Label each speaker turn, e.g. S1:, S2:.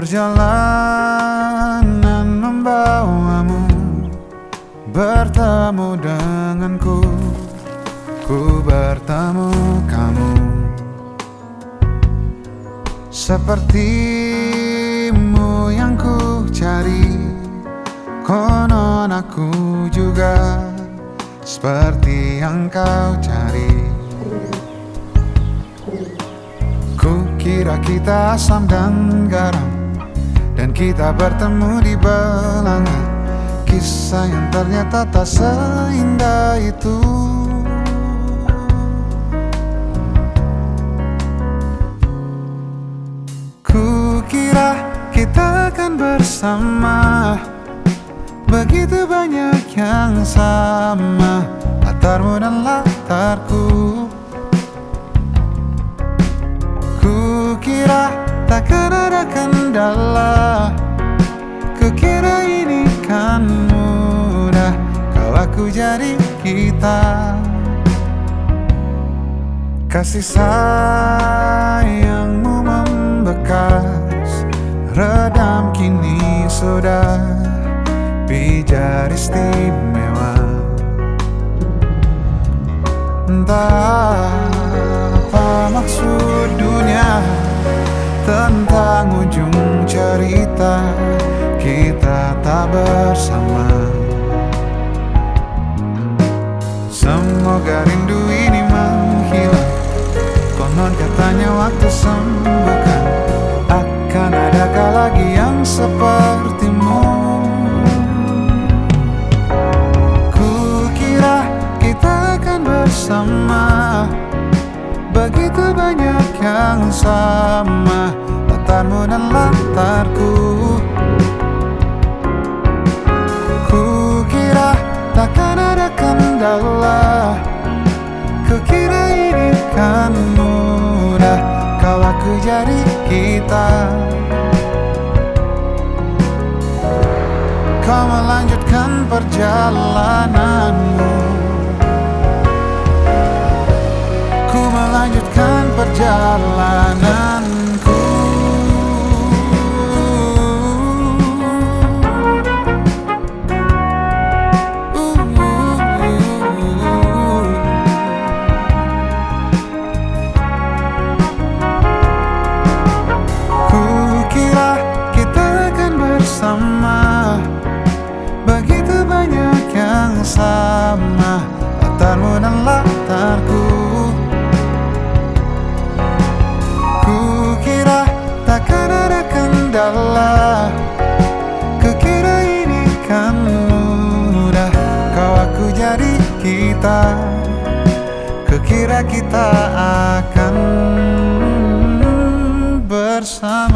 S1: Perjalanan membawamu bertemu dengan Sepertimu yang ku cari Konon aku juga Seperti yang kau cari. Ku kira kita asam dan garam Dan kita bertemu di belanga. Kisah yang ternyata tak seindah itu kita akan bersama. Begitu banyak yang sama Latarmu dan latarku. Ku kira takkan ada kendala Kukira ini kan mudah Kau aku jadi kita. Kasih sayangmu Redam kini sudah Pijar istimewa. Entah apa maksud dunia Tentang ujung cerita Kita tak bersama. Semoga rindu banyak yang sama Latarmu dan latarku Ku kira takkan ada kendala Kukira ini kan mudah Kau aku jadi kita. Kau melanjutkan perjalananmu melanjutkan perjalananku kita Kukira kita akan bersama